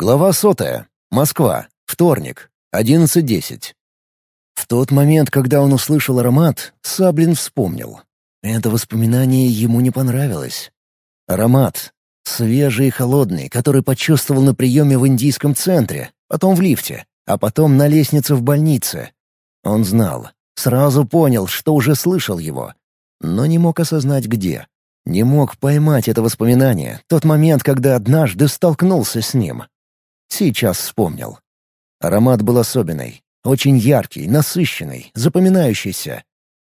Глава сотая. Москва. Вторник. 11.10. В тот момент, когда он услышал аромат, Саблин вспомнил. Это воспоминание ему не понравилось. Аромат. Свежий и холодный, который почувствовал на приеме в индийском центре, потом в лифте, а потом на лестнице в больнице. Он знал, сразу понял, что уже слышал его, но не мог осознать где. Не мог поймать это воспоминание, тот момент, когда однажды столкнулся с ним. Сейчас вспомнил. Аромат был особенный, очень яркий, насыщенный, запоминающийся.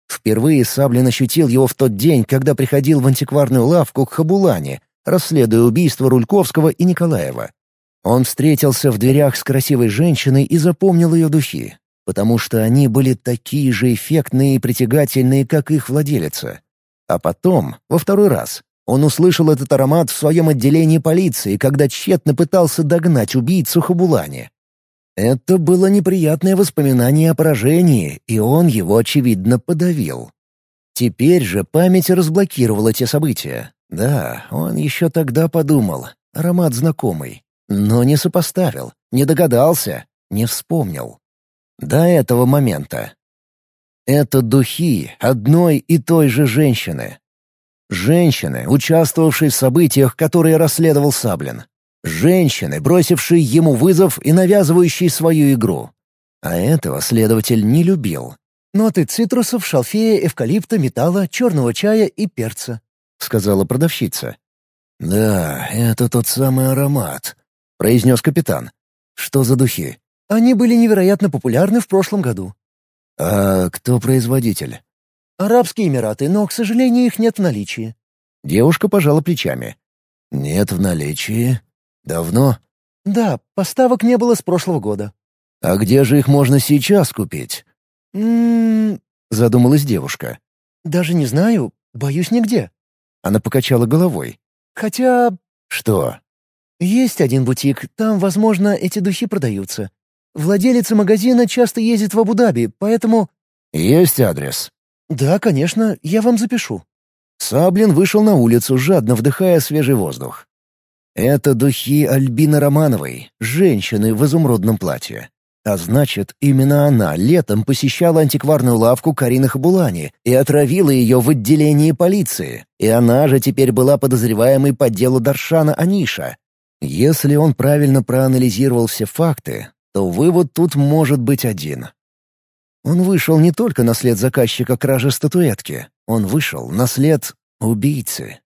Впервые Саблин ощутил его в тот день, когда приходил в антикварную лавку к Хабулане, расследуя убийство Рульковского и Николаева. Он встретился в дверях с красивой женщиной и запомнил ее духи, потому что они были такие же эффектные и притягательные, как их владелица. А потом, во второй раз, он услышал этот аромат в своем отделении полиции, когда тщетно пытался догнать убийцу Хабулани. Это было неприятное воспоминание о поражении, и он его, очевидно, подавил. Теперь же память разблокировала те события. Да, он еще тогда подумал. Аромат знакомый. Но не сопоставил, не догадался, не вспомнил. До этого момента. Это духи одной и той же женщины. Женщины, участвовавшие в событиях, которые расследовал Саблин. Женщины, бросившие ему вызов и навязывающие свою игру. А этого следователь не любил. «Ноты цитрусов, шалфея, эвкалипта, металла, черного чая и перца», — сказала продавщица. «Да, это тот самый аромат», — произнес капитан. «Что за духи?» «Они были невероятно популярны в прошлом году». «А кто производитель?» «Арабские Эмираты, но, к сожалению, их нет в наличии». Девушка пожала плечами. «Нет в наличии? Давно?» «Да, поставок не было с прошлого года». «А где же их можно сейчас купить?» «М-м-м...» задумалась девушка. «Даже не знаю. Боюсь, нигде». Она покачала головой. «Хотя...» «Что?» «Есть один бутик, там, возможно, эти духи продаются. Владелица магазина часто ездит в Абу-Даби, поэтому...» «Есть адрес?» «Да, конечно, я вам запишу». Саблин вышел на улицу, жадно вдыхая свежий воздух. Это духи Альбины Романовой, женщины в изумрудном платье. А значит, именно она летом посещала антикварную лавку Карины Хабулани и отравила ее в отделении полиции. И она же теперь была подозреваемой по делу Даршана Аниша. Если он правильно проанализировал все факты, то вывод тут может быть один. Он вышел не только на след заказчика кражи статуэтки, он вышел на след убийцы.